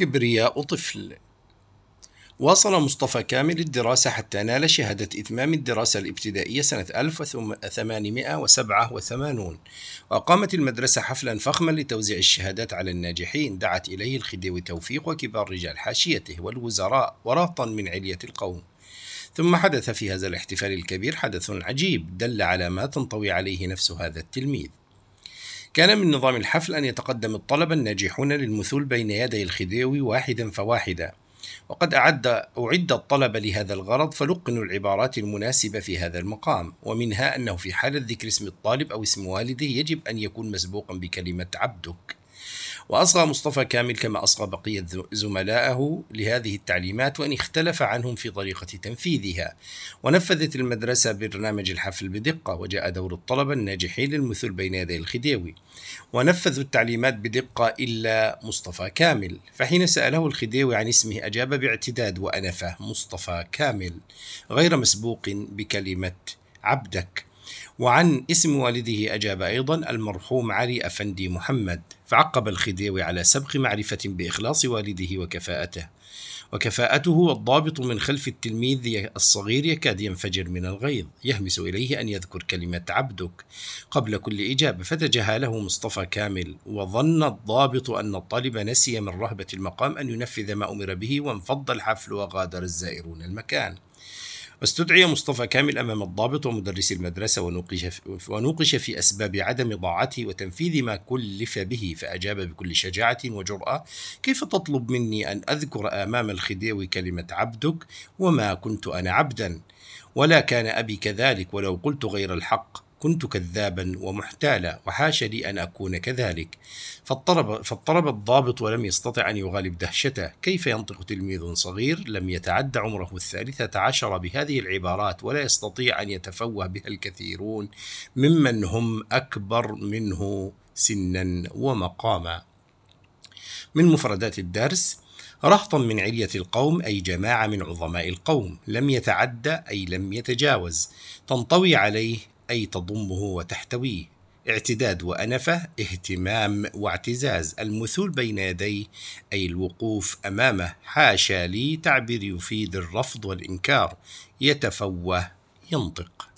كبرياء طفل واصل مصطفى كامل الدراسة حتى نال شهادة إتمام الدراسة الابتدائية سنة 1887 وأقامت المدرسة حفلا فخما لتوزيع الشهادات على الناجحين دعت إليه الخديوي توفيق وكبار رجال حاشيته والوزراء ورهطا من علية القوم. ثم حدث في هذا الاحتفال الكبير حدث عجيب دل على ما تنطوي عليه نفس هذا التلميذ. كان من نظام الحفل أن يتقدم الطلبة الناجحون للمثول بين يدي الخديوي واحدا فواحدا. وقد أعد أعد الطلبة لهذا الغرض فلقنوا العبارات المناسبة في هذا المقام. ومنها أنه في حالة ذكر اسم الطالب أو اسم والده يجب أن يكون مسبوقا بكلمة عبدك. وأصغى مصطفى كامل كما أصغى بقية زملائه لهذه التعليمات وإن اختلف عنهم في طريقة تنفيذها. ونفذت المدرسة برنامج الحفل بدقة وجاء دور الطلبة الناجحين للمثل بين يدي الخديوي. ونفذوا التعليمات بدقة إلا مصطفى كامل. فحين سأله الخديوي عن اسمه أجاب باعتداد وأنفه مصطفى كامل. غير مسبوق بكلمة عبدك. وعن اسم والده أجاب أيضا المرحوم علي أفندي محمد فعقب الخديوي على سبق معرفة بإخلاص والده وكفاءته. وكفاءته الضابط من خلف التلميذ الصغير يكاد ينفجر من الغيظ يهمس إليه أن يذكر كلمة عبدك. قبل كل إجابة فتجاهله مصطفى كامل وظن الضابط أن الطالب نسي من رهبة المقام أن ينفذ ما أمر به وانفض الحفل وغادر الزائرون المكان. واستدعي مصطفى كامل أمام الضابط ومدرس المدرسة ونوقش ونوقش في أسباب عدم ضاعته وتنفيذ ما كلف به فأجاب بكل شجاعة وجرأة كيف تطلب مني أن أذكر أمام الخديوي كلمة عبدك وما كنت أنا عبدا؟ ولا كان أبي كذلك ولو قلت غير الحق. كنت كذابا ومحتالا وحاش لي أن أكون كذلك. فاضطرب, فاضطرب الضابط ولم يستطع أن يغالب دهشته. كيف ينطق تلميذ صغير لم يتعد عمره الثالثة عشر بهذه العبارات ولا يستطيع أن يتفوه بها الكثيرون ممن هم أكبر منه سنا ومقاما. من مفردات الدرس رهطا من علية القوم أي جماعة من عظماء القوم. لم يتعدى أي لم يتجاوز. تنطوي عليه أي تضمه وتحتويه. اعتداد وأنفة اهتمام واعتزاز. المثول بين يديه أي الوقوف أمامه. حاشا لي تعبير يفيد الرفض والإنكار. يتفوه ينطق.